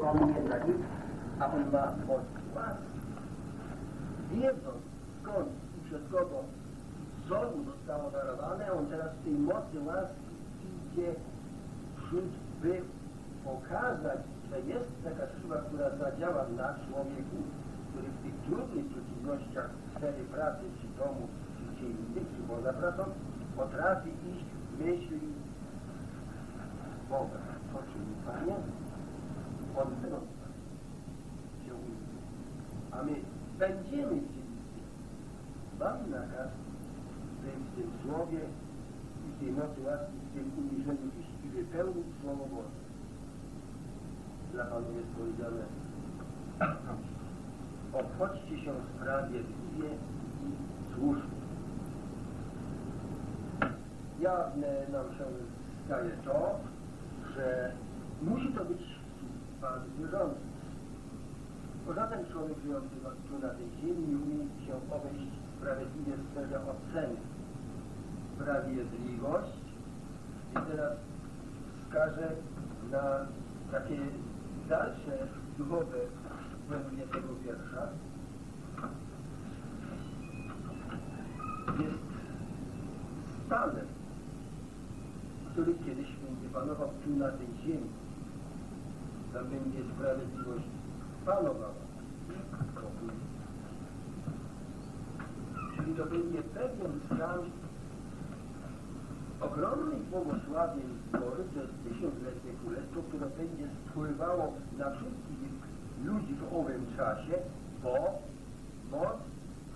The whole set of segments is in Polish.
on nie za nic, a on ma moc łaski. Wiedząc skąd i przez kogo co mu zostało darowane, on teraz w tej mocy łaski idzie wśród, by pokazać, że jest taka siła, która zadziała na człowieku, który w tych trudnych przeciwnościach sfery pracy, czy domu, czy gdzie indziej, czy poza pracą, potrafi iść w myśli Boga. To czyni Panie, ujdzie. A my będziemy chcieli Mam nakaz, by w tym słowie i tej mocy łaski, w tym uniżeniu iść i wypełnić Słowo Boże. Dla Panu jest powiedziane obchodźcie się sprawiedliwie i słusznie. Jawne nam się staje to, że musi to być Pan wierzący. Bo żaden człowiek żyjący tu na tej ziemi umie się obejść sprawiedliwie w sferze oceny. Sprawiedliwość i teraz wskażę na takie dalsze duchowe głębnie tego wiersza. Jest stanem, który kiedyś będzie panował tu na tej będzie sprawiedliwość panowała i pokój. Czyli to będzie pewien stan ogromnych błogosławień zbory, to jest tysiącletnie królestwo, które będzie spływało na wszystkich ludzi w owym czasie, bo moc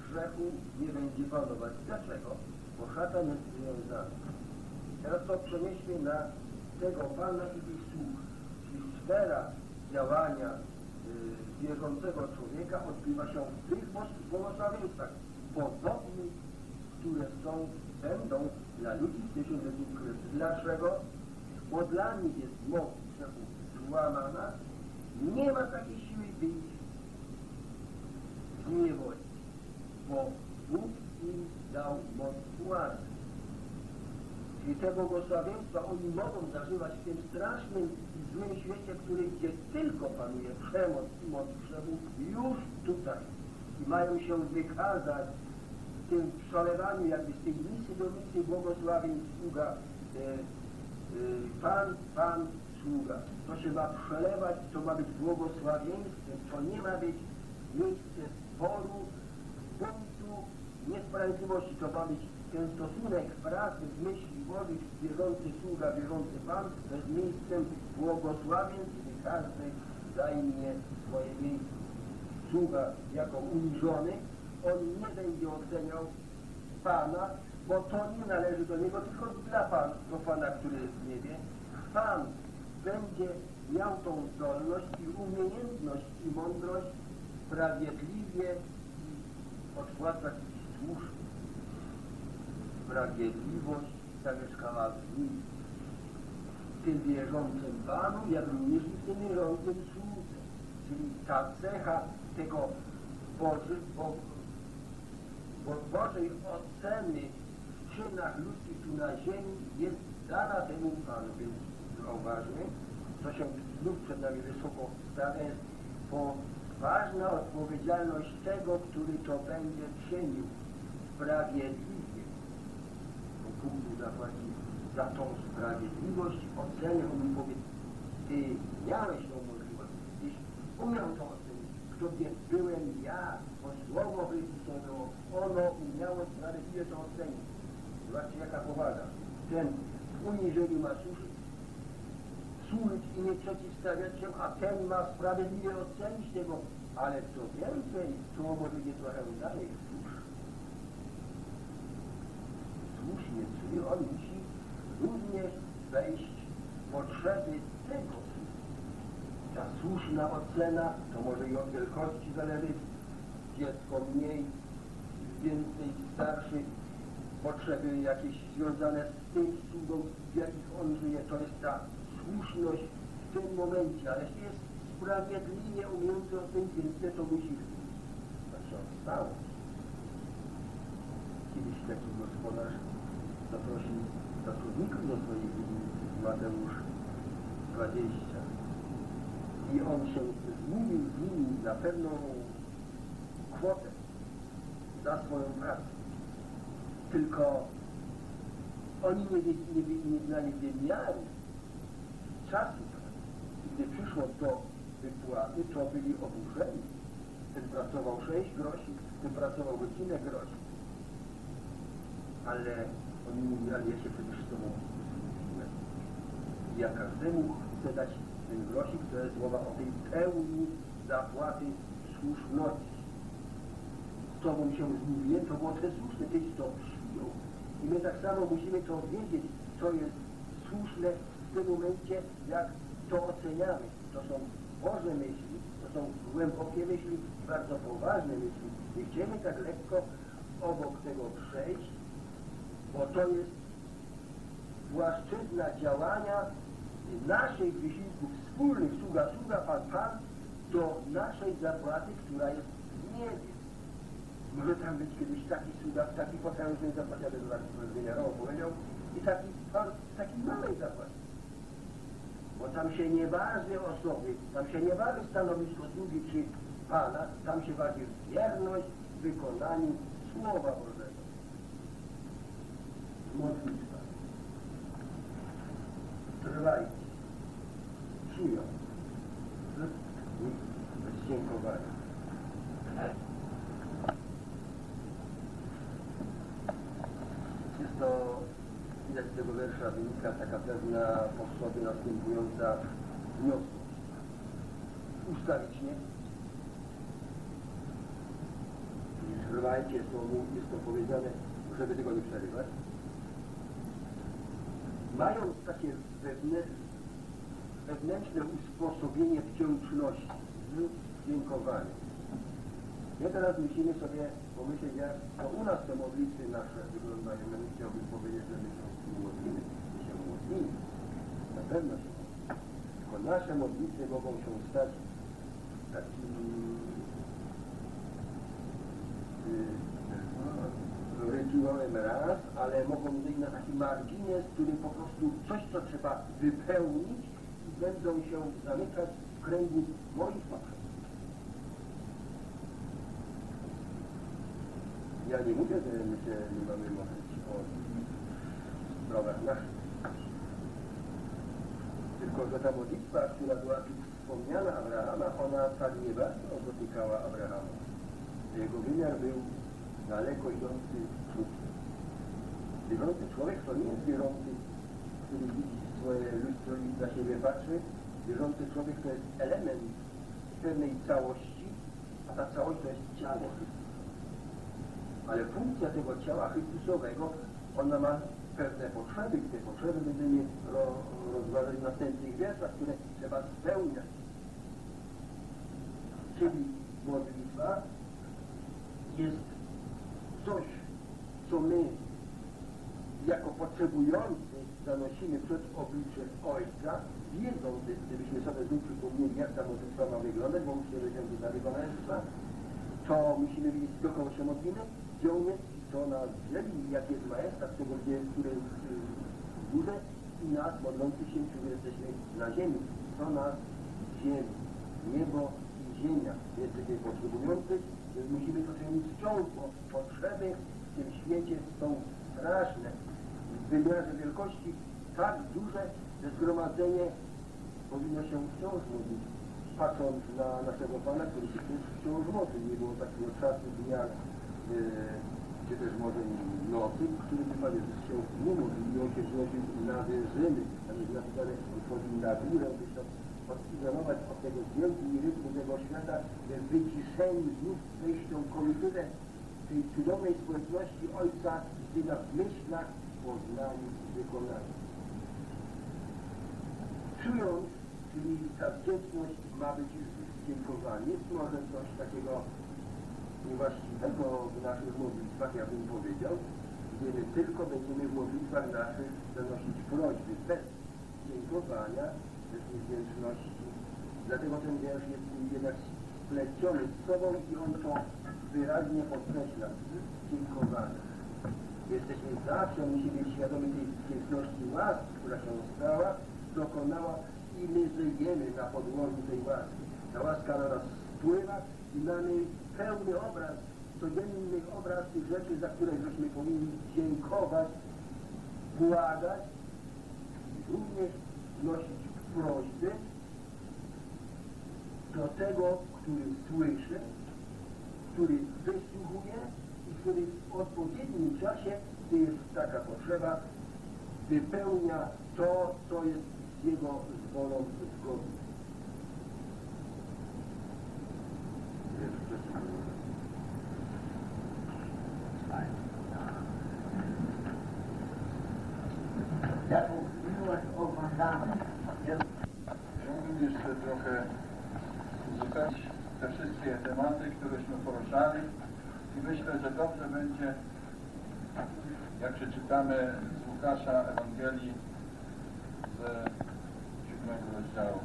grzechu nie będzie panować. Dlaczego? Bo szatan jest związany. Teraz to przenieśmy na tego Pana i sług, czyli sfera działania y, wierzącego człowieka odbywa się w tych błogosławieństwach podobnych, które są, będą dla ludzi w tysiącletnim królestwie. Dlaczego? Bo dla nich jest moc grzechu złamana, nie ma takiej siły, by ich zniewolić, bo Bóg im dał moc łaski. Czyli te błogosławieństwa oni mogą zażywać w tym strasznym i złym świecie, który gdzie tylko panuje przemoc i moc grzechu, już tutaj. I mają się wykazać tym przelewaniu jakby z tej misji do misji błogosławień sługa e, e, Pan, Pan, sługa. To się ma przelewać, to ma być błogosławieństwem, to nie ma być miejsce sporu, buntu, niesprawiedliwości, to ma być ten stosunek pracy myśli Bożych, wierzący sługa, wierzący Pan, jest miejscem błogosławieństw, gdzie każdy zajmie swoje miejsce. Sługa jako uniżony, on nie będzie oceniał Pana, bo to nie należy do Niego, tylko dla Pana, do Pana, który jest w niebie. Pan będzie miał tą zdolność i umiejętność i mądrość sprawiedliwie odpłacać słusznie. Sprawiedliwość zamieszkała w nim, w tym wierzącym Panu, jak również w tym wierzącym słudze. Czyli ta cecha tego Boży, bo, bo Bożej oceny w czynach ludzkich tu na ziemi jest dana temu Panu. Więc zauważmy, co się znów przed nami wysoko stawia, jest poważna odpowiedzialność tego, który to będzie czynił sprawiedliwie. Bóg zapłaci za tą sprawiedliwość, ocenię, on mu powie, ty miałeś tą możliwość, tyś umiał to ocenić, kto wie, byłem ja, bo słowo Chrystusowe, ono umiało sprawiedliwie to ocenić. Zobaczcie jaka powaga. Ten w uniżeniu ma służyć, służyć i nie przeciwstawiać się, a ten ma sprawiedliwie ocenić tego, ale co więcej, to może nie trochę dalej, Słusznie, czyli on musi również wejść w potrzeby tego. Ta słuszna ocena, to może i od wielkości zależy, dziecko mniej, więcej starszych, potrzeby jakieś związane z tym sługą, w jakich on żyje, to jest ta słuszność w tym momencie, ale jeśli jest sprawiedliwie umiejący o tym więcej, to musi znaczy on stał. Kiedyś taki gospodarz zaprosił pracowników do swoich Mateusz 20. i on się zmówił z nimi na pewną kwotę za swoją pracę. Tylko oni nie, nie, wie- nie znali wymiaru czasu. Gdy przyszło do wypłaty, to byli oburzeni. Ten pracował 6 groszy, ten pracował godzinę groszy. Ale oni mówili, ja się przecież z tobą zgodziłem. Ja każdemu chcę dać ten grosik, to jest mowa o tej pełni zapłaty słuszności. Z tobą się zmówiłem, to było te słuszne, tyś to przyjął. I my tak samo musimy to wiedzieć, co jest słuszne w tym momencie, jak to oceniamy. To są Boże myśli, to są głębokie myśli, bardzo poważne myśli. Nie chcemy tak lekko obok tego przejść, bo to jest płaszczyzna działania naszych wysiłków wspólnych, sługa, sługa, Pan, Pan, do naszej zapłaty, która jest w niebie. Może tam być kiedyś taki sługa w takiej potężnej zapłacie, ale to wymiarowo powiedział, i taki Pan w takiej małej zapłacie. Bo tam się nie waży osoby, tam się nie waży stanowisko sługi czy Pana, tam się waży wierność wykonaniu Słowa Bożego. Modlitwa. Trwajcie. Czują. Bez dziękowania. Jest to, widać z tego wiersza wynika taka pewna po sobie następująca wniosłość. Ustawicznie. Trwajcie, jest to, jest to powiedziane, żeby tego nie przerywać. Mając takie wewnę, wewnętrzne usposobienie wdzięczności z dziękowaniem. My teraz musimy sobie pomyśleć, jak to u nas te modlitwy nasze wyglądają. Ja chciałbym powiedzieć, że my się modlimy. My się modlimy. Na pewno się. Tylko nasze modlitwy mogą się stać takim y, rytuałem raz, ale mogą być na taki margines, który po prostu coś, co trzeba wypełnić i będą się zamykać w kręgu moich potrzeb. Ja nie mówię, że my się nie mamy modlić o sprawach naszych. Tylko, że ta modlitwa, która była tu wspomniana Abrahama, ona tak nie bardzo dotykała Abrahama. Jego wymiar był daleko idący cud. Wierzący człowiek to nie jest wierzący, który widzi swoje lustro i na siebie patrzy. Wierzący człowiek to jest element pewnej całości, a ta całość to jest ciało. Ale funkcja tego ciała Chrystusowego, ona ma pewne potrzeby i te potrzeby będziemy ro, rozważać w następnych wierszach, które trzeba spełniać. Czyli modlitwa jest coś, co my jako potrzebujący zanosimy przed oblicze Ojca, wiedząc, gdybyśmy sobie znów przypomnieli, jak ta modlitwa ma wyglądać, bo musimy wiedzieć, że wykonania to musimy wiedzieć, do kogo się modlimy, gdzie on jest, co nas dzieli, jaki jest majestat tego, gdzie, który jest w górze i nas modlących się, którzy jesteśmy na ziemi. Co nas ziemi, niebo i ziemia. Jesteśmy potrzebujący, więc musimy to czynić wciąż, bo potrzeby w tym świecie są straszne. W wymiarze wielkości tak duże, że zgromadzenie powinno się wciąż modlić patrząc na naszego Pana, który się wciąż modlił, nie było takiego czasu dnia, e, czy też może nocy, w którym Pan Jezus się nie modlił i On się wznosił na wyżyny, tam jest na górę, by odizolować od tego wielkiego rytmu tego świata, że wyciszeni znów myślą komitywę tej cudownej społeczności Ojca, gdzie w myślach, poznaniu i wykonaniu. Czując czyli ta wdzięczność ma być dziękowanie. Jest może coś takiego niewłaściwego w naszych modlitwach, ja bym powiedział, gdzie tylko będziemy w modlitwach naszych zanosić prośby bez dziękowania, bez wdzięczności. Dlatego ten wiersz jest jednak spleciony z sobą i on to wyraźnie podkreśla. Dziękowania. Jesteśmy zawsze, musimy być świadomi tej wdzięczności łaski, która się stała, dokonała i my żyjemy na podłożu tej łaski. Ta łaska na nas wpływa i mamy pełny obraz, codzienny obraz tych rzeczy, za które żeśmy powinni dziękować, błagać również wnosić prośby do tego, który słyszy, który wysłuchuje i który w odpowiednim czasie, gdy jest taka potrzeba, wypełnia to, co jest z jego wolą zgodne. Jaką miłość oglądamy. Chciałbym jeszcze trochę uzupełnić te wszystkie tematy, któreśmy poruszali i myślę, że dobrze będzie, jak przeczytamy z Łukasza Ewangelii z siódmego rozdziału.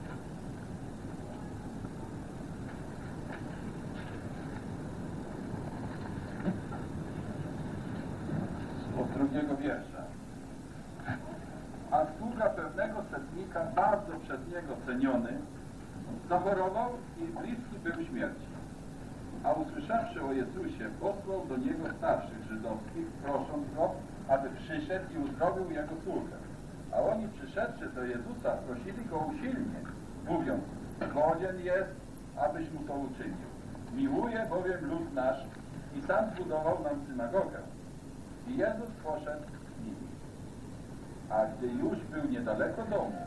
Od drugiego wiersza. A sługa pewnego setnika, bardzo zachorował i bliski był śmierci. A usłyszawszy o Jezusie, posłał do niego starszych żydowskich, prosząc go, aby przyszedł i uzdrowił jego sługę. A oni przyszedłszy do Jezusa, prosili go usilnie, mówiąc, godzien jest, abyś mu to uczynił. Miłuje bowiem lud nasz i sam zbudował nam synagogę. I Jezus poszedł z nimi. A gdy już był niedaleko domu,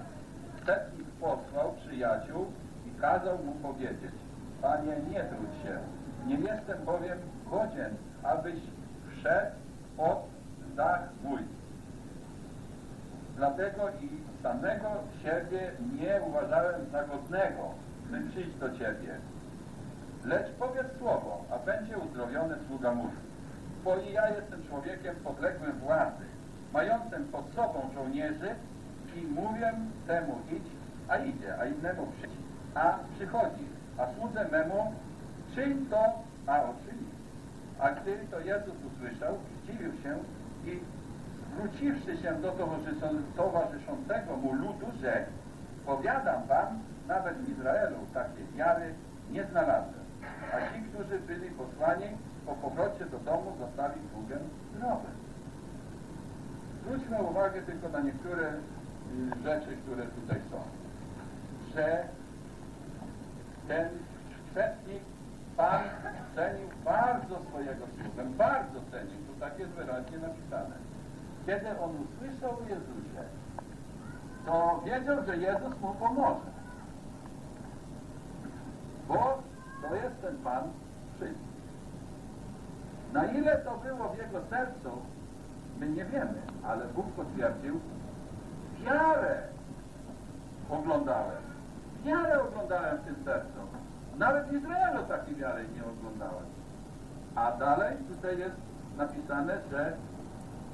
setnik posłał przyjaciół i kazał mu powiedzieć, Panie, nie trudź się, nie jestem bowiem godzien, abyś wszedł pod dach mój. Dlatego i samego siebie nie uważałem za godnego, by przyjść do Ciebie. Lecz powiedz słowo, a będzie uzdrowiony sługa mój. Bo i ja jestem człowiekiem podległym władzy, mającym pod sobą żołnierzy i mówię temu idź, a idzie, a innemu przyjdź, a przychodzi, a słudze memu czyń to, a uczyni. A gdy to Jezus usłyszał, zdziwił się i wróciwszy się do towarzyszącego mu ludu, rzekł, powiadam wam, nawet w Izraelu takiej wiary nie znalazłem. A ci, którzy byli posłani, po powrocie do domu zostali sługę zdrowy. Zwróćmy uwagę tylko na niektóre y, rzeczy, które tutaj są. Że ten setnik Pan cenił bardzo swojego sługę, bardzo cenił, tu tak jest wyraźnie napisane. Kiedy on usłyszał o Jezusie, to wiedział, że Jezus mu pomoże. Bo to jest ten Pan wszystkich. Na ile to było w jego sercu, my nie wiemy, ale Bóg potwierdził, wiarę oglądałem. Wiarę oglądałem tym sercu. Nawet w Izraelu takiej wiary nie oglądałem. A dalej tutaj jest napisane, że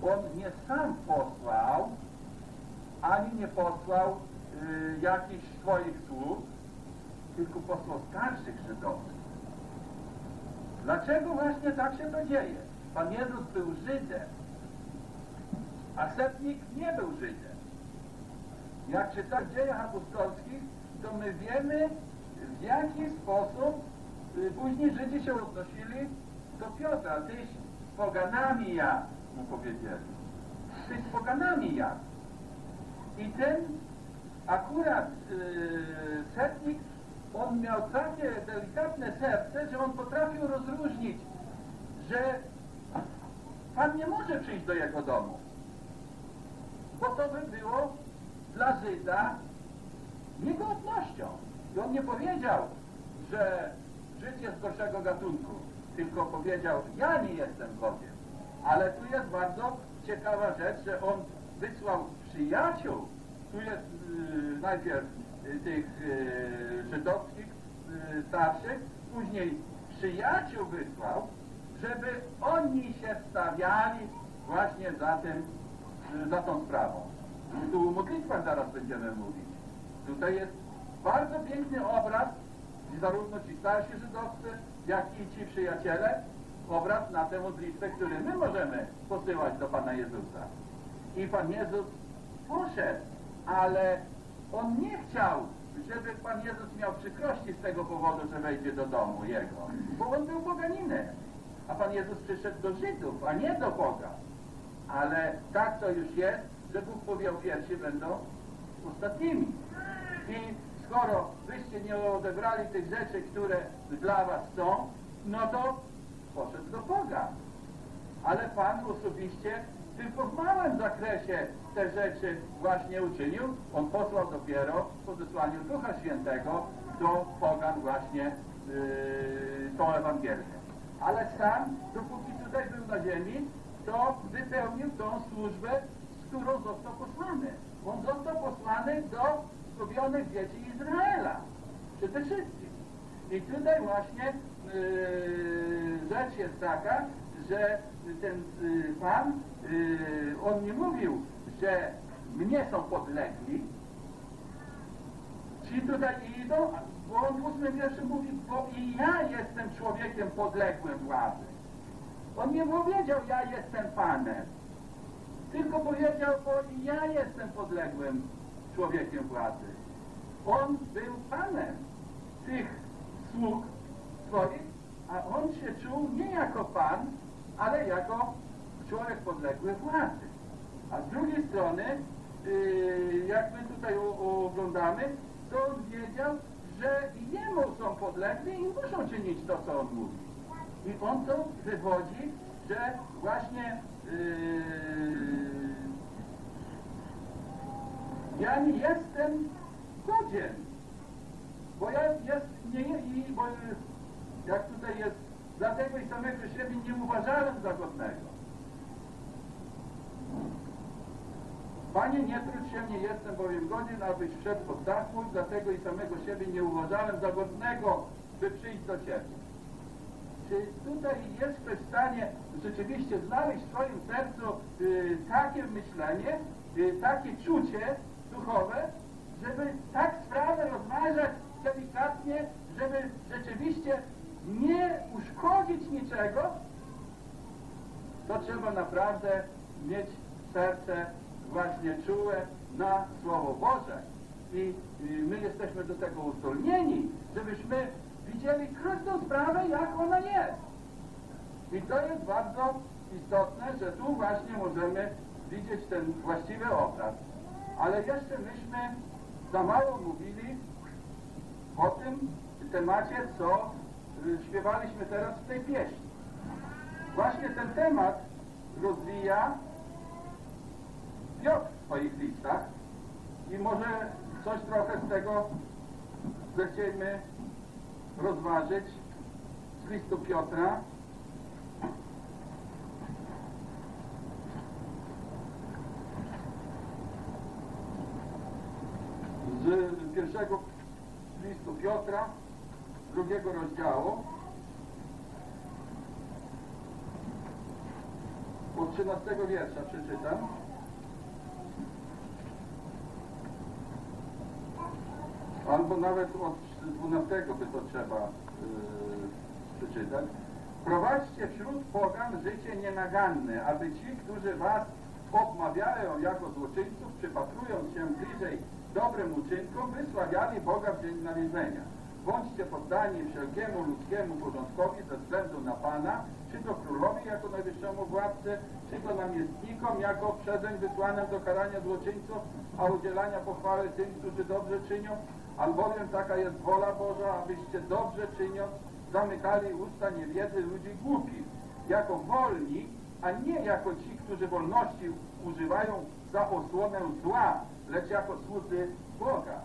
on nie sam posłał, ani nie posłał y, jakichś swoich sług, tylko posłał starszych żydowskich. Dlaczego właśnie tak się to dzieje? Pan Jezus był Żydem, a setnik nie był Żydem. Jak czytamy w dziejach apostolskich, to my wiemy, w jaki sposób y, później Żydzi się odnosili do Piotra. Tyś z poganami ja, mu powiedzieli. Tyś z poganami ja. I ten akurat yy, setnik, on miał takie delikatne serce, że on potrafił rozróżnić, że Pan nie może przyjść do jego domu. Bo to by było dla Żyda niegodnością. I on nie powiedział, że Żyd jest gorszego gatunku, tylko powiedział, ja nie jestem godzien. Ale tu jest bardzo ciekawa rzecz, że on wysłał przyjaciół, tu jest y, najpierw y, tych y, żydowskich y, starszych, później przyjaciół wysłał, żeby oni się stawiali właśnie za tym, za tą sprawą. Tu o modlitwach zaraz będziemy mówić. Tutaj jest bardzo piękny obraz, zarówno ci starsi żydowscy, jak i ci przyjaciele, obraz na tę modlitwę, który my możemy posyłać do Pana Jezusa. I Pan Jezus poszedł, ale On nie chciał, żeby Pan Jezus miał przykrości z tego powodu, że wejdzie do domu Jego, bo On był poganinem. A Pan Jezus przyszedł do Żydów, a nie do Boga. Ale tak to już jest, że Bóg powiał pierwsi będą ostatnimi. I skoro wyście nie odebrali tych rzeczy, które dla was są, no to poszedł do Boga. Ale Pan osobiście tylko w małym zakresie te rzeczy właśnie uczynił. On posłał dopiero po zesłaniu Ducha Świętego do pogan właśnie yy, tą Ewangelię. Ale sam, dopóki tutaj był na ziemi, to wypełnił tą służbę, z którą został posłany. On został posłany do zgubionych dzieci Izraela. Przede wszystkim. I tutaj właśnie yy, rzecz jest taka, że ten yy, Pan, yy, on nie mówił, że mnie są podlegli, ci tutaj idą, bo on w ósmym wierszu mówi, bo i ja jestem człowiekiem podległym władzy. On nie powiedział, ja jestem Panem, tylko powiedział, bo i ja jestem podległym człowiekiem władzy. On był Panem tych sług swoich, a on się czuł nie jako Pan, ale jako człowiek podległy władzy. A z drugiej strony, yy, jak my tutaj oglądamy, to on wiedział, że jemu są podlegli i muszą czynić to, co on mówi. I on to wywodzi, że właśnie yy, ja nie jestem godzien, bo ja jest, nie, i, bo jak tutaj jest, dlatego i samego siebie nie uważałem za godnego. Panie, nie trudź się mnie, jestem bowiem godzien, abyś wszedł pod dach mój, dlatego i samego siebie nie uważałem za godnego, by przyjść do Ciebie. Czy tutaj jest ktoś w stanie rzeczywiście znaleźć w swoim sercu y, takie myślenie, y, takie czucie duchowe, żeby tak sprawę rozważać delikatnie, żeby rzeczywiście nie uszkodzić niczego, to trzeba naprawdę mieć serce właśnie czułe na Słowo Boże. I, I my jesteśmy do tego uzdolnieni, żebyśmy widzieli każdą sprawę, jak ona jest. I to jest bardzo istotne, że tu właśnie możemy widzieć ten właściwy obraz. Ale jeszcze myśmy za mało mówili o tym temacie, co y, śpiewaliśmy teraz w tej pieśni. Właśnie ten temat rozwija Piotr w swoich listach i może coś trochę z tego zechciejmy rozważyć z listu Piotra. Z pierwszego listu Piotra, drugiego rozdziału, od 13 wiersza przeczytam. Albo nawet od 12 by to trzeba yy, przeczytać. Prowadźcie wśród pogan życie nienaganne, aby ci, którzy was obmawiają jako złoczyńców, przypatrując się bliżej dobrym uczynkom, wysławiali Boga w dzień nawiedzenia. Bądźcie poddani wszelkiemu ludzkiemu porządkowi ze względu na Pana, czy to królowi jako najwyższemu władcy, czy to namiestnikom jako przezeń wysłanym do karania złoczyńców, a udzielania pochwały tym, którzy dobrze czynią, albowiem taka jest wola Boża, abyście dobrze czyniąc zamykali usta niewiedzy ludzi głupich, jako wolni, a nie jako ci, którzy wolności używają za osłonę zła, lecz jako słudzy Boga.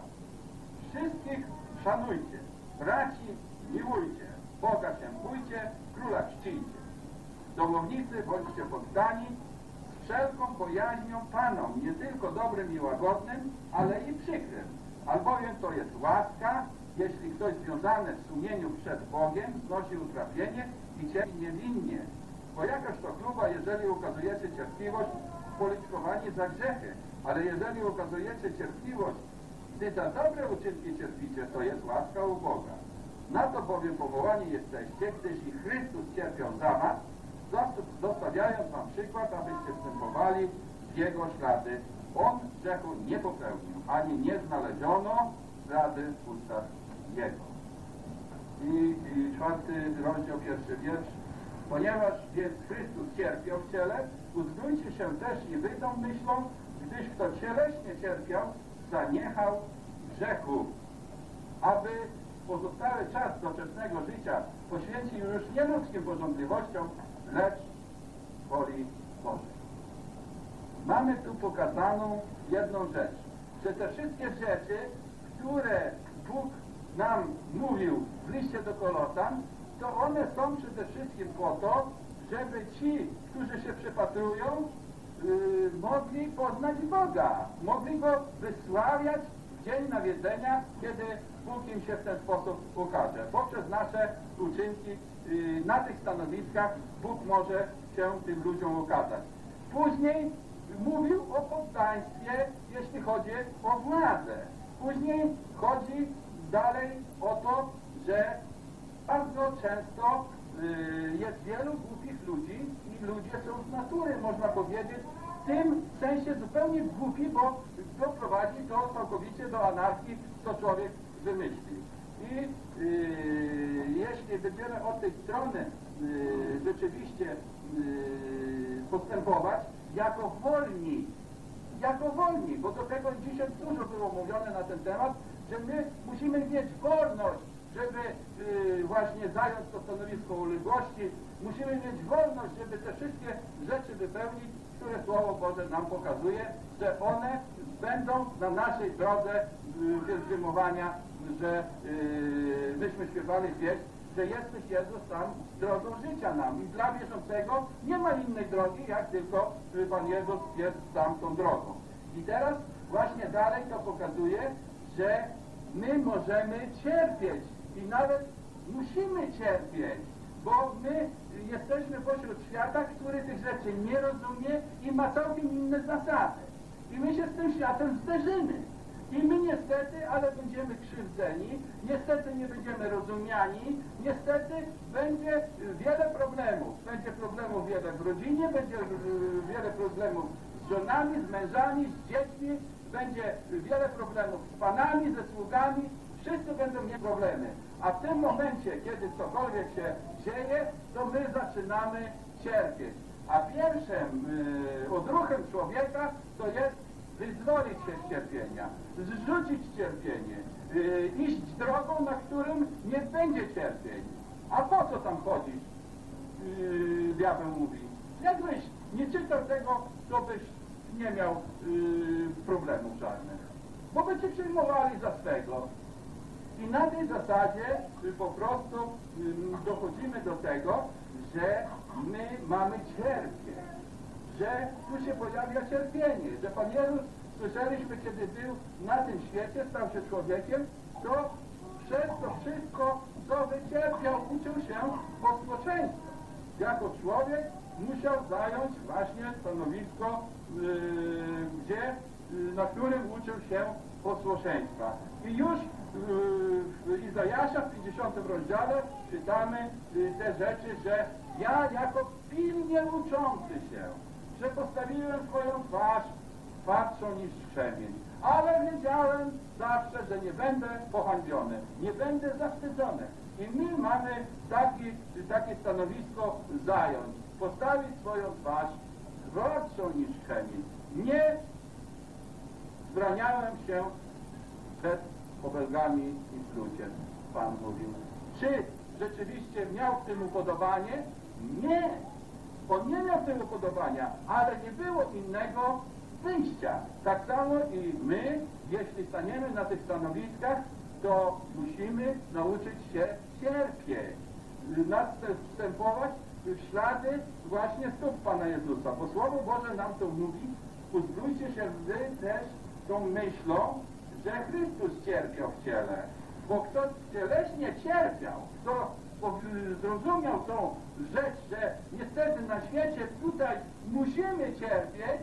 Wszystkich szanujcie, braci miłujcie, Boga się bójcie, króla czcijcie. Domownicy bądźcie poddani z wszelką bojaźnią Panom, nie tylko dobrym i łagodnym, ale i przykrym. Albowiem to jest łaska, jeśli ktoś związany w sumieniu przed Bogiem znosi utrapienie i cierpi niewinnie. Bo jakaż to chluba, jeżeli ukazujecie cierpliwość, policzkowanie za grzechy, ale jeżeli ukazujecie cierpliwość, gdy za dobre uczynki cierpicie, to jest łaska u Boga. Na to bowiem powołani jesteście, gdyż i Chrystus cierpiał za was, zostawiając wam przykład, abyście wstępowali w Jego ślady. On grzechu nie popełnił, ani nie znaleziono zdrady w ustach Jego. I, I czwarty rozdział, pierwszy wiersz. Ponieważ więc Chrystus cierpiał w ciele, uzbrójcie się też i wy tą myślą, gdyż kto cieleśnie cierpiał, zaniechał grzechu, aby pozostały czas doczesnego życia poświęcił już nie ludzkim porządliwościom, lecz woli Bożej. Mamy tu pokazaną jedną rzecz, że te wszystkie rzeczy, które Bóg nam mówił w liście do Kolosan, to one są przede wszystkim po to, żeby ci, którzy się przypatrują, yy, mogli poznać Boga, mogli Go wysławiać w dzień nawiedzenia, kiedy Bóg im się w ten sposób ukaże. Poprzez nasze uczynki yy, na tych stanowiskach Bóg może się tym ludziom ukazać. Później mówił o poddaństwie, jeśli chodzi o władzę. Później chodzi dalej o to, że bardzo często jest wielu głupich ludzi i ludzie są z natury, można powiedzieć, w tym sensie zupełnie głupi, bo doprowadzi to całkowicie do anarchii, co człowiek wymyśli. I y, jeśli będziemy od tej strony y, rzeczywiście y, postępować, jako wolni, jako wolni, bo do tego dzisiaj dużo było mówione na ten temat, że my musimy mieć wolność, żeby y, właśnie zająć to stanowisko uległości, musimy mieć wolność, żeby te wszystkie rzeczy wypełnić, które Słowo Boże nam pokazuje, że one będą na naszej drodze y, że y, myśmy śpiewali pieśń, że jesteś Jezus tam drogą życia nam. I dla wierzącego nie ma innej drogi, jak tylko y, Pan Jezus jest tam tą drogą. I teraz właśnie dalej to pokazuje, że my możemy cierpieć i nawet musimy cierpieć, bo my jesteśmy pośród świata, który tych rzeczy nie rozumie i ma całkiem inne zasady. I my się z tym światem zderzymy. I my niestety, ale będziemy krzywdzeni, niestety nie będziemy rozumiani, niestety będzie wiele problemów. Będzie problemów wiele w rodzinie, będzie y, wiele problemów z żonami, z mężami, z dziećmi, będzie wiele problemów z panami, ze sługami, wszyscy będą mieć problemy. A w tym momencie, kiedy cokolwiek się dzieje, to my zaczynamy cierpieć. A pierwszym yy, odruchem człowieka to jest wyzwolić się z cierpienia, zrzucić cierpienie, yy, iść drogą, na którym nie będzie cierpień. A po co tam chodzić? Yy, diabeł mówi. Jakbyś nie czytał tego, to byś nie miał yy, problemów żadnych. Bo by cię przyjmowali za swego. I na tej zasadzie po prostu y, dochodzimy do tego, że my mamy cierpieć, że tu się pojawia cierpienie, że Pan Jezus, słyszeliśmy, kiedy był na tym świecie, stał się człowiekiem, to przez to wszystko, co wycierpiał, uczył się posłuszeństwa. Jako człowiek musiał zająć właśnie stanowisko, yy, gdzie, yy, na którym uczył się posłuszeństwa. I już w Izajasza w 50 rozdziale czytamy y, te rzeczy, że ja jako pilnie uczący się, że postawiłem swoją twarz twardszą niż krzemień, ale wiedziałem zawsze, że nie będę pohańbiony, nie będę zawstydzony. I my mamy taki, takie stanowisko zająć, postawić swoją twarz twardszą niż krzemień. Nie zbraniałem się przed obelgami i pluciem, Pan mówił. Czy rzeczywiście miał w tym upodobanie? Nie. On nie miał tym upodobania, ale nie było innego wyjścia. Tak samo i my, jeśli staniemy na tych stanowiskach, to musimy nauczyć się cierpieć, następować w ślady właśnie stóp Pana Jezusa. Bo Słowo Boże nam to mówi, uzbrójcie się wy też tą myślą, że Chrystus cierpiał w ciele. Bo kto cieleśnie cierpiał, kto zrozumiał tą rzecz, że niestety na świecie tutaj musimy cierpieć,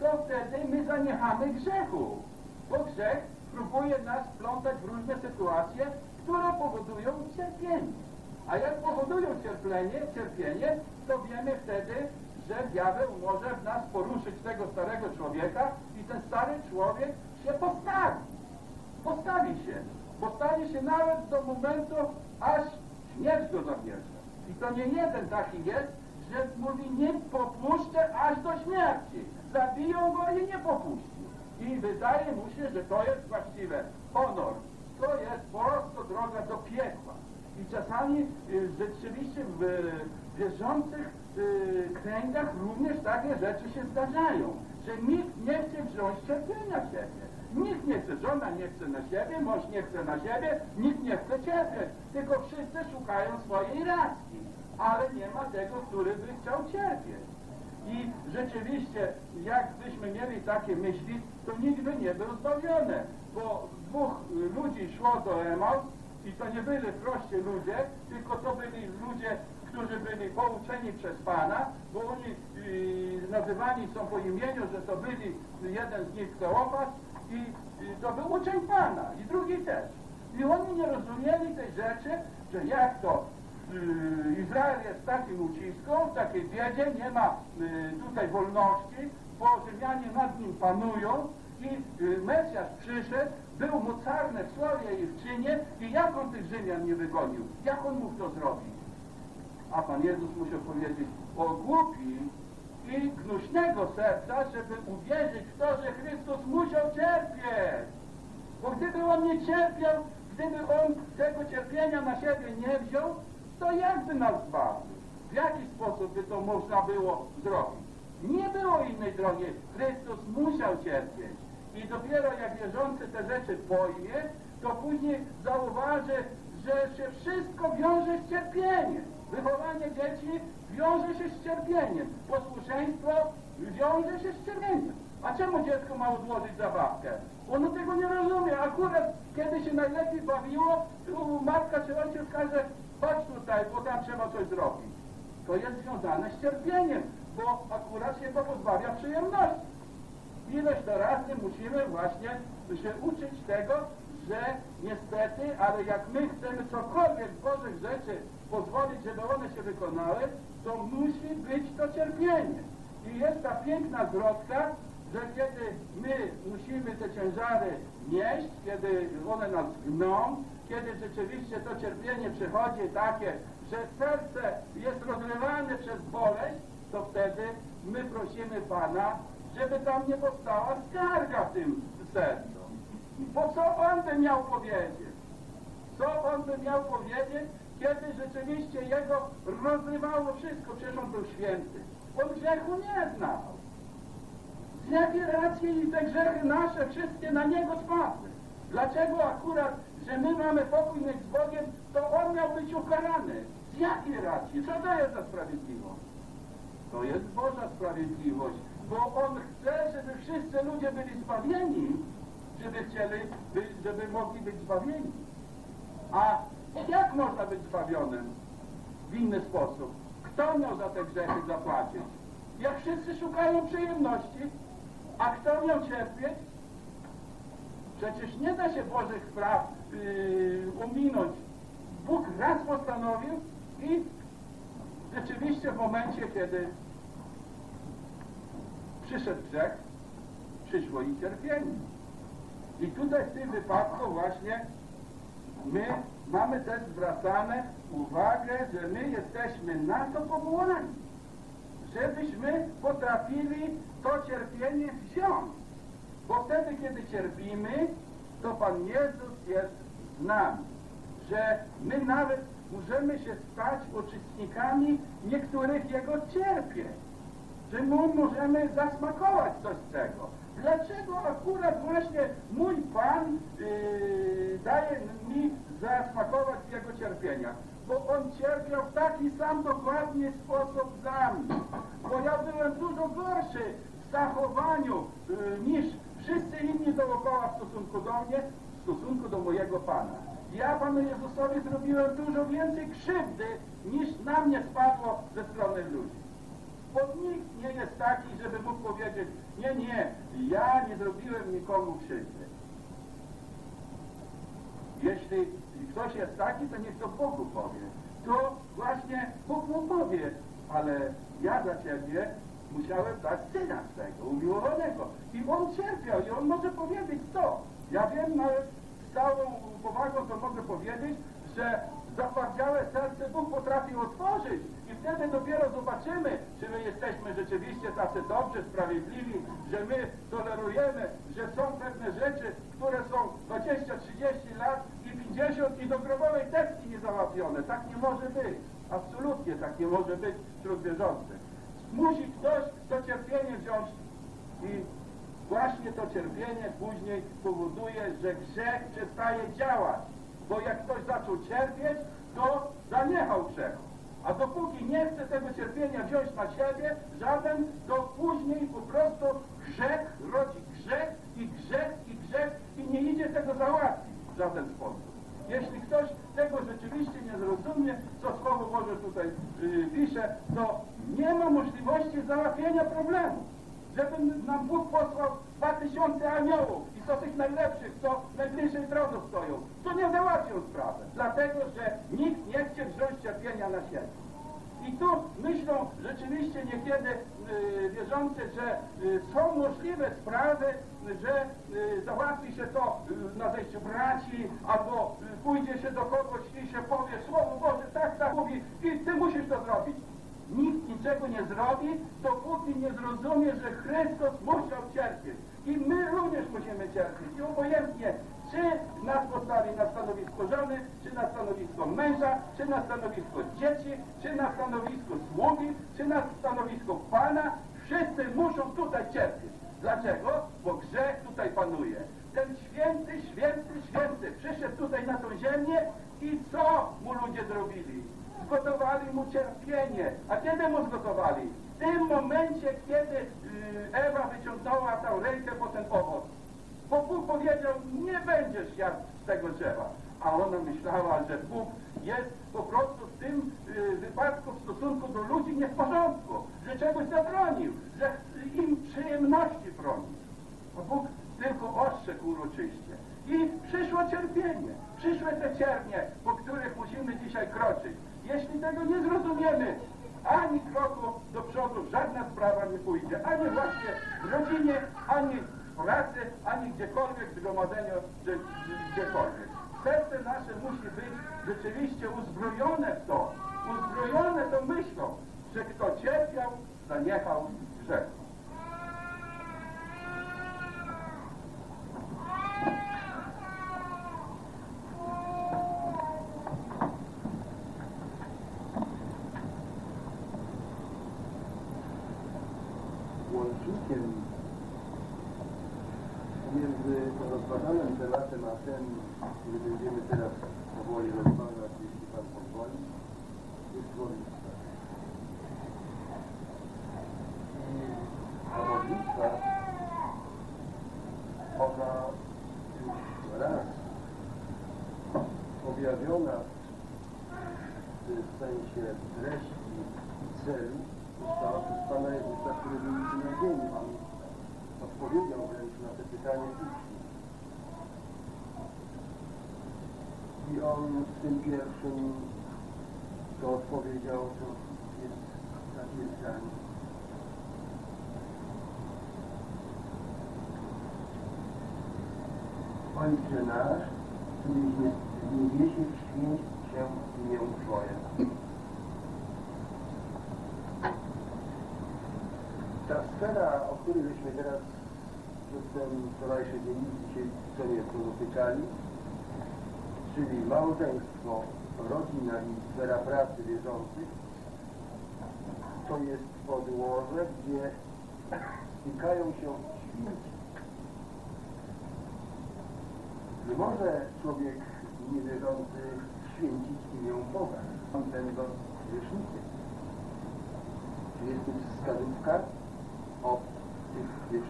to wtedy my zaniechamy grzechu. Bo grzech próbuje nas wplątać w różne sytuacje, które powodują cierpienie. A jak powodują cierpienie, cierpienie, to wiemy wtedy, że diabeł może w nas poruszyć tego starego człowieka i ten stary człowiek się postawi. Postawi się. Postawi się nawet do momentu, aż śmierć go zabierze. I to nie jeden taki jest, że mówi nie popuszczę aż do śmierci. Zabiją go i nie popuści. I wydaje mu się, że to jest właściwe honor. To jest prosto droga do piekła. I czasami y, rzeczywiście w wierzących y, kręgach również takie rzeczy się zdarzają, że nikt nie chce wziąć cierpienia siebie. Nikt nie chce, żona nie chce na siebie, mąż nie chce na siebie, nikt nie chce cierpieć, tylko wszyscy szukają swojej racji, ale nie ma tego, który by chciał cierpieć. I rzeczywiście, jakbyśmy mieli takie myśli, to nikt by nie był zbawiony, bo dwóch ludzi szło do Emaus i to nie byli prości ludzie, tylko to byli ludzie, którzy byli pouczeni przez Pana, bo oni y, nazywani są po imieniu, że to byli jeden z nich Kleopas i, i to był uczeń Pana i drugi też. I oni nie rozumieli tej rzeczy, że jak to y, Izrael jest takim ucisku, w takiej biedzie, nie ma y, tutaj wolności, bo Rzymianie nad nim panują i y, Mesjasz przyszedł, był mocarny w słowie i w czynie i jak on tych Rzymian nie wygonił? Jak on mógł to zrobić? A Pan Jezus musiał powiedzieć o głupi i gnuśnego serca, żeby uwierzyć w to, że Chrystus musiał cierpieć. Bo gdyby on nie cierpiał, gdyby on tego cierpienia na siebie nie wziął, to jakby nas zbawił? W jaki sposób by to można było zrobić? Nie było innej drogi. Chrystus musiał cierpieć. I dopiero jak wierzący te rzeczy pojmie, to później zauważy, że się wszystko wiąże z cierpieniem. Wychowanie dzieci wiąże się z cierpieniem. Posłuszeństwo wiąże się z cierpieniem. A czemu dziecko ma odłożyć zabawkę? Ono tego nie rozumie. Akurat kiedy się najlepiej bawiło, matka czy ojciec każe, chodź tutaj, bo tam trzeba coś zrobić. To jest związane z cierpieniem, bo akurat się to pozbawia przyjemności. Ileś to razy musimy właśnie się uczyć tego, że niestety, ale jak my chcemy cokolwiek z Bożych rzeczy pozwolić, żeby one się wykonały, to musi być to cierpienie. I jest ta piękna zwrotka, że kiedy my musimy te ciężary nieść, kiedy one nas gną, kiedy rzeczywiście to cierpienie przychodzi takie, że serce jest rozrywane przez boleść, to wtedy my prosimy Pana, żeby tam nie powstała skarga w tym sercu. Bo co On by miał powiedzieć? Co On by miał powiedzieć, kiedy rzeczywiście Jego rozrywało wszystko? Przecież On był święty. On grzechu nie znał. Z jakiej racji te grzechy nasze wszystkie na Niego spadły? Dlaczego akurat, że my mamy pokój mieć z Bogiem, to On miał być ukarany? Z jakiej racji? Co to jest za sprawiedliwość? To jest Boża sprawiedliwość, bo On chce, żeby wszyscy ludzie byli zbawieni, żeby chcieli, by, żeby mogli być zbawieni. A jak można być zbawionym w inny sposób? Kto miał za te grzechy zapłacić? Jak wszyscy szukają przyjemności, a kto miał cierpieć? Przecież nie da się Bożych praw yy. Bóg raz postanowił i rzeczywiście w momencie, kiedy przyszedł grzech, przyszło i cierpienie. I tutaj w tym wypadku właśnie my mamy też zwracane uwagę, że my jesteśmy na to powołani, żebyśmy potrafili to cierpienie wziąć. Bo wtedy, kiedy cierpimy, to Pan Jezus jest z nami. Że my nawet możemy się stać uczestnikami niektórych Jego cierpień. Że my możemy zasmakować coś z tego. Dlaczego akurat właśnie mój Pan yy, daje mi zasmakować Jego cierpieniach? Bo On cierpiał w taki sam dokładnie sposób za mnie. Bo ja byłem dużo gorszy w zachowaniu yy, niż wszyscy inni dookoła w stosunku do mnie, w stosunku do mojego Pana. Ja Panu Jezusowi zrobiłem dużo więcej krzywdy, niż na mnie spadło ze strony ludzi. Bo nikt nie jest taki, żeby mógł powiedzieć, nie, nie, ja nie zrobiłem nikomu krzywdy. Jeśli ktoś jest taki, to niech to Bogu powie. To właśnie Bóg mu powie, ale ja za siebie, musiałem dać syna swego, umiłowanego. I on cierpiał i on może powiedzieć to. Ja wiem nawet z całą powagą to mogę powiedzieć, że zatwardziałe serce Bóg potrafi otworzyć i wtedy dopiero zobaczymy, czy my jesteśmy rzeczywiście tacy dobrzy, sprawiedliwi, że my tolerujemy, że są pewne rzeczy, które są 20, 30 lat i 50 i do grobowej teczki nie załatwione. Tak nie może być. Absolutnie tak nie może być wśród wierzących. Musi ktoś to cierpienie wziąć i właśnie to cierpienie później powoduje, że grzech przestaje działać. Bo jak ktoś zaczął cierpieć, to zaniechał grzechu. A dopóki nie chce tego cierpienia wziąć na siebie, żaden, to później po prostu grzech rodzi grzech i grzech i grzech i nie idzie tego załatwić w żaden sposób. Jeśli ktoś tego rzeczywiście nie zrozumie, co Słowo Boże tutaj yy, pisze, to nie ma możliwości załatwienia problemu. Żeby nam Bóg posłał dwa tysiące aniołów i to tych najlepszych, co najbliżej drodze stoją, to nie załatwią sprawy. Dlatego, że nikt nie chce wziąć cierpienia na siebie. I tu myślą rzeczywiście niekiedy y, wierzący, że y, są możliwe sprawy, że y, załatwi się to y, na zejściu braci, albo y, pójdzie się do kogoś i się powie, Słowo Boże, tak, tak mówi i ty musisz to zrobić. Nikt niczego nie zrobi, dopóki nie zrozumie, że Chrystus musiał cierpieć. I my również musimy cierpieć. I obojętnie, czy nas postawi na stanowisko żony, czy na stanowisko męża, czy na stanowisko dzieci, czy na stanowisko sługi, czy na stanowisko Pana, wszyscy muszą tutaj cierpieć. Dlaczego? Bo grzech tutaj panuje. Ten święty, święty, święty przyszedł tutaj na tą ziemię i co mu ludzie zrobili? Zgotowali mu cierpienie. A kiedy mu zgotowali? W tym momencie, kiedy y, Ewa wyciągnęła tę rękę po ten owoc. Bo Bóg powiedział, nie będziesz jadł z tego drzewa. A ona myślała, że Bóg jest po prostu w tym y, wypadku w stosunku do ludzi nie w porządku, że czegoś zabronił, że im przyjemności broni. A Bóg tylko ostrzegł uroczyście. I przyszło cierpienie, przyszły te ciernie, po których musimy dzisiaj kroczyć. Jeśli tego nie zrozumiemy, ani kroku do przodu żadna sprawa nie pójdzie. Ani właśnie w rodzinie, ani w pracy, ani gdziekolwiek, w zgromadzeniu, czy gdziekolwiek. Serce nasze musi być rzeczywiście uzbrojone w to, uzbrojone tą myślą, że kto cierpiał, zaniechał grzechu. Aber dann, wenn der Latte mal sehen, wie die Dinge nieco dotykali, czyli małżeństwo, rodzina i sfera pracy wierzących, to jest podłoże, gdzie stykają się święci. Nie może człowiek niewierzący święcić imię Boga, on będąc grzesznikiem. Czy jest tu wskazówka o tych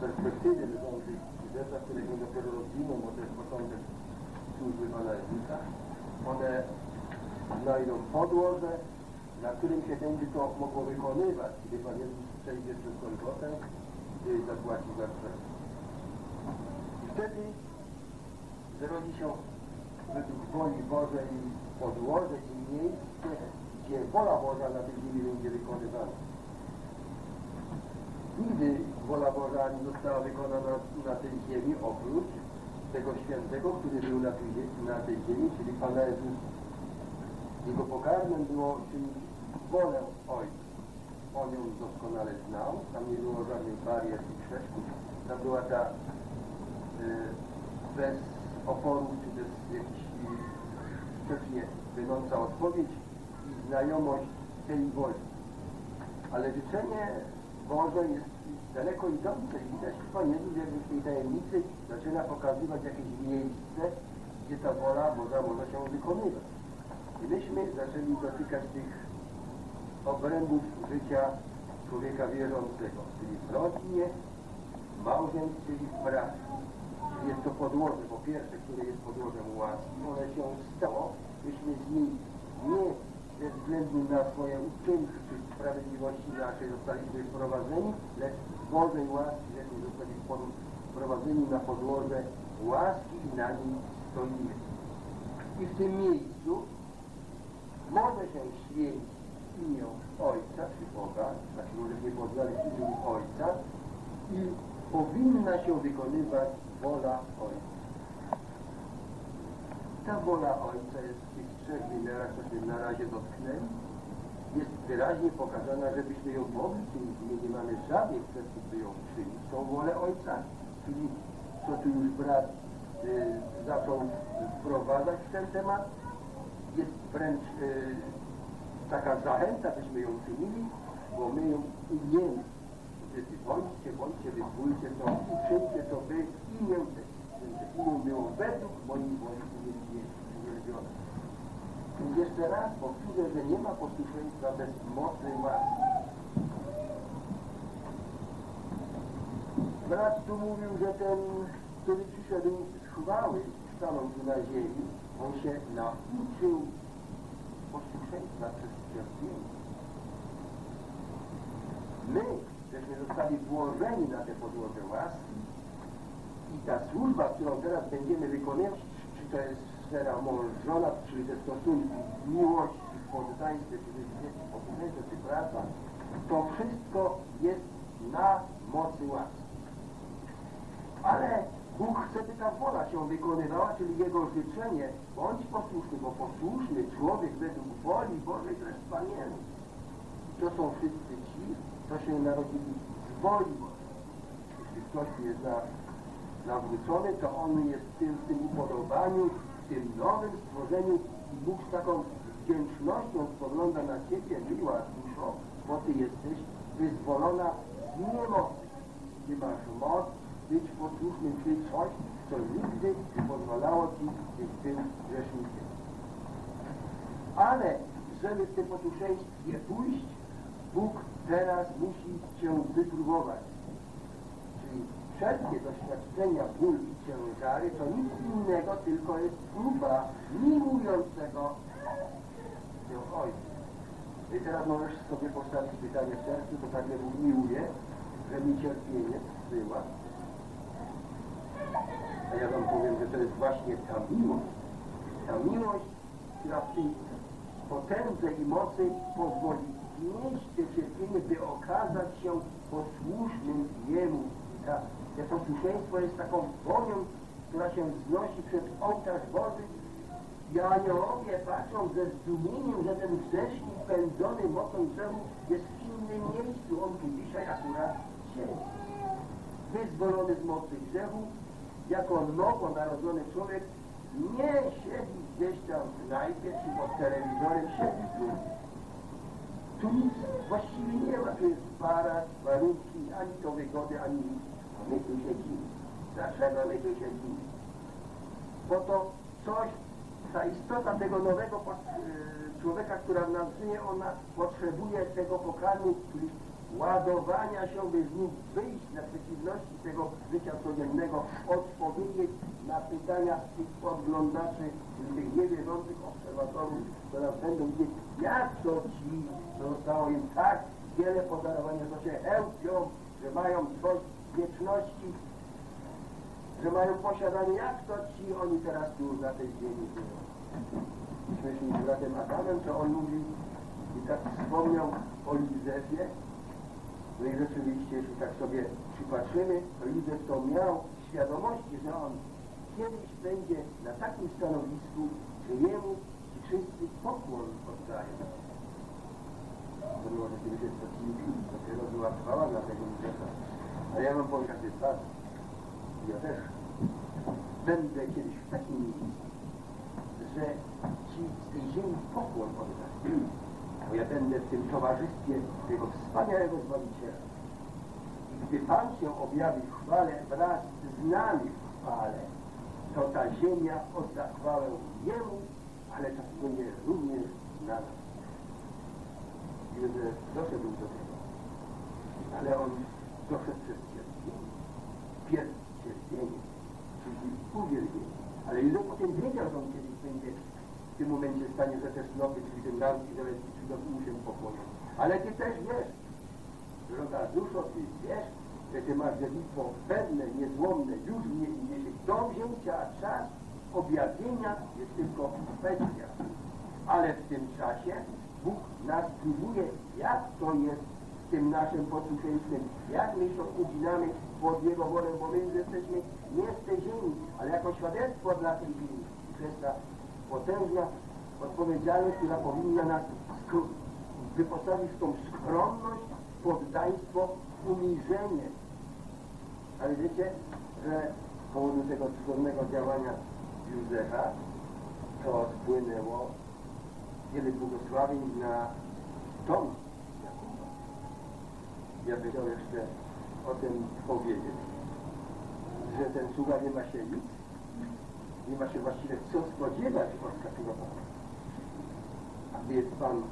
perspektywy dopiero rozwiną, bo to jest początek służby Pana Jezusa. One znajdą podłoże, na którym się będzie to mogło wykonywać, kiedy Pan Jezus przejdzie przez Golgotę i zapłaci za grzech. I wtedy zrodzi się według woli Bożej podłoże i miejsce, gdzie wola Boża na tej ziemi będzie wykonywana. Nigdy wola Boża nie została wykonana na tej ziemi oprócz tego świętego, który był na tej, na tej ziemi, czyli Pana Jezusa. Jego pokarmem było czynić wolę Ojca. On ją doskonale znał, tam nie było żadnych barier i przeszkód. To była ta y, bez oporu, czy bez jakichś sprzecznie płynąca odpowiedź i znajomość tej woli. Ale życzenie Boże jest daleko idące i widać, Pan Jezus jakby w tej tajemnicy zaczyna pokazywać jakieś miejsce, gdzie ta wola Boża może się wykonywać. I myśmy zaczęli dotykać tych obrębów życia człowieka wierzącego, czyli w rodzinie, w małżeństwie w pracy. Jest to podłoże, po pierwsze, które jest podłożem łaski, one się stało, myśmy z niej nie ze względu na swoje uczynki czy sprawiedliwości naszej zostaliśmy wprowadzeni, lecz z Bożej łaski żeśmy zostali wprowadzeni na podłoże łaski i na nim stoimy. I w tym miejscu może się święcić imię Ojca czy Boga, znaczy może nie poznali imię Ojca i powinna się wykonywać wola Ojca. Ta wola Ojca jest w tych trzech wymiarach, się na razie dotknęli. Jest wyraźnie pokazana, żebyśmy ją mogli czynić. My nie mamy żadnych kwestii, by ją czynić. Tą wolę Ojca, czyli co tu już brat y, zaczął wprowadzać w ten temat, jest wręcz y, taka zachęta, byśmy ją czynili, bo my ją umiemy. Wtedy bądźcie, bądźcie, wyzwólcie to, uczyńcie to wy imię imię było według mojej woli uwielbione. I jeszcze raz powtórzę, że nie ma posłuszeństwa bez mocy łaski. Brat tu mówił, że ten, który przyszedł z chwały, stanął tu na ziemi, on się nauczył posłuszeństwa przez cierpienie. My, żeśmy zostali włożeni na te podłoże łaski i ta służba, którą teraz będziemy wykonywać, czy to jest sfera mąż-żona, czyli te stosunki miłości, poddaństwie, czy posłuszeństwo, czy praca, to wszystko jest na mocy łaski. Ale Bóg chce, by ta wola się wykonywała, czyli Jego życzenie, bądź posłuszny, bo posłuszny człowiek według woli Bożej to jest. To są wszyscy ci, co się narodzili z woli Bożej. Jeśli ktoś jest na, nawrócony, to on jest w tym, w tym upodobaniu, tym nowym stworzeniu Bóg z taką wdzięcznością spogląda na Ciebie, miła duszo, bo Ty jesteś wyzwolona z niemocy. Ty masz moc być posłusznym, czyli coś, co nigdy nie pozwalało Ci, byś był grzesznikiem. Ale, żeby w tym posłuszeństwie pójść, Bóg teraz musi Cię wypróbować. Wszelkie doświadczenia, ból i ciężary to nic innego, tylko jest próba miłującego Cię Ojca. I teraz możesz sobie postawić pytanie w sercu, to tak mnie miłuje, że mi cierpienie była. A ja Wam powiem, że to jest właśnie ta miłość. Ta miłość, która tej potędze i mocy pozwoli znieść te cierpienie, by okazać się posłusznym Jemu. Ta, to posłuszeństwo jest taką wonią, która się wznosi przed ołtarz Boży i aniołowie patrzą ze zdumieniem, że ten grzesznik pędzony mocą grzechu jest w innym miejscu. On tu dzisiaj akurat siedzi. Wyzwolony z mocy grzechu, jako nowo narodzony człowiek nie siedzi gdzieś tam w knajpie czy pod telewizorem, siedzi tu. Tu nic właściwie nie ma, tu jest para, warunki, ani to wygody, ani nic. My tu siedzimy. Dlaczego my tu siedzimy? Bo to coś, ta istota tego nowego e, człowieka, która w nas żyje, ona potrzebuje tego pokarmu, czyli ładowania się, by z nich wyjść na przeciwności tego życia codziennego, odpowiedzieć na pytania tych podglądaczy, tych niewierzących obserwatorów, które nas będą widzieć, jak to ci zostało im tak wiele podarowania, że się chełpią, że mają coś wieczności, że mają posiadanie, jak to ci oni teraz tu na tej ziemi żyją. Myśmy z bratem Adamem, to on mówi i tak wspomniał o Józefie, No i rzeczywiście, jeśli tak sobie przypatrzymy, to to miał świadomości, że on kiedyś będzie na takim stanowisku, że jemu ci wszyscy pokłon oddają. To kiedyś jest to dopiero była chwała dla tego Józefa. Ale ja wam powiem, jest ważne. Ja też będę kiedyś w takim miejscu, że ci z tej ziemi pokłon oddają. Bo ja będę w tym towarzystwie tego wspaniałego Zbawiciela. I gdy Pan się objawi w chwale wraz z nami w chwale, to ta ziemia odda chwałę Jemu, ale to wpłynie również na nas. Józef doszedł do tego, ale on doszedł przez. Pierw cierpienie, czyli uwielbienie. Ale Józef potem wiedział, że on kiedyś będzie w tym momencie stanie, że te snopy, czyli ten nam izraelski cudów mu się pokłonią. Ale ty też wiesz, droga duszo, ty wiesz, że ty masz dziedzictwo pewne, niezłomne, już nie niesie do wzięcia czas objawienia jest tylko kwestia. Ale w tym czasie Bóg nas próbuje, jak to jest z tym naszym posłuszeństwem, jak my się uginamy pod Jego wolę, bo my jesteśmy nie z tej ziemi, ale jako świadectwo dla tej ziemi. Przez ta potężna odpowiedzialność, która powinna nas wyposażyć w tą skromność, poddaństwo, uniżenie. Ale wiecie, że z powodu tego cudownego działania Józefa to spłynęło wiele błogosławień na dom Jakuba. Ja bym chciał jeszcze o tym powiedzieć, że ten sługa nie ma się nic, nie ma się właściwie co spodziewać od takiego Pana. A gdy jest Pan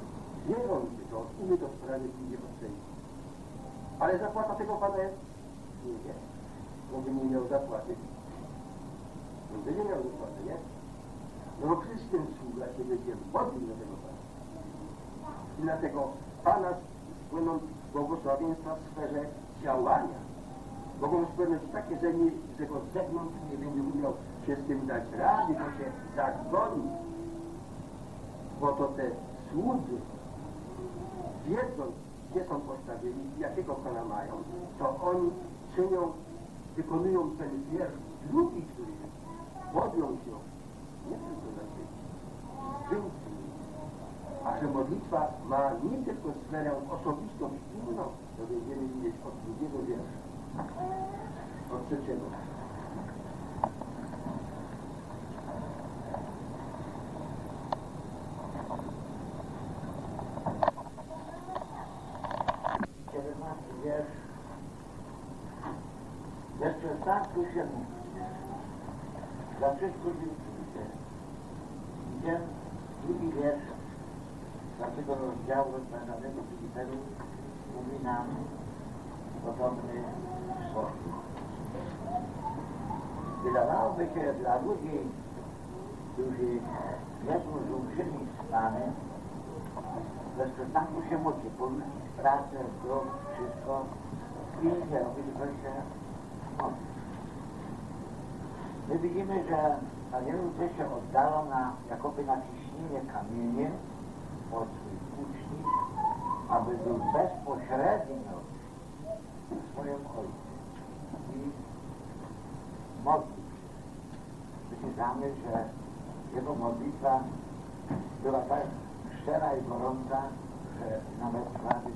wierzący, to on umie to sprawiedliwie ocenić. Ale zapłata tego Pana jest? Nie. Bo by nie miał zapłaty. By nie miał zapłaty, nie? No bo przecież ten sługa się będzie modlił do tego Pana. I dlatego Pana spłyną błogosławieństwa w sferze działania. Mogą spłynąć takie, że, nie, że go z zewnątrz nie będzie umiał się z tym dać rady, bo się zagoni. Bo to te słudzy, wiedząc, gdzie są postawieni, jakiego Pana mają, to oni czynią, wykonują ten wiersz drugi, który jest. Modlą się, nie tylko na dzieci, żyńcy. A że modlitwa ma nie tylko sferę osobistą, inną, to będziemy widzieć od drugiego wiersza. Od trzeciego. Siedemnasty wiersz. Jeszcze tak tu się mówi. Za wszystko dziękuję. Idziemy, drugi wiersz naszego rozdziału rozmawianego Filiperu mówi nam w podobny sposób. Wydawałoby się dla ludzi, którzy nie są złączyli z Panem, bez przestanku się modli, porzucić pracę, dom, wszystko i nie robić, tylko się modlić. My widzimy, że Anielu ludzie się oddalą na jakoby na ciśnienie kamieniem od aby był bezpośrednio swoim ojcu i modlił się. Wyczytamy, że jego modlitwa była tak szczera i gorąca, że nawet prawie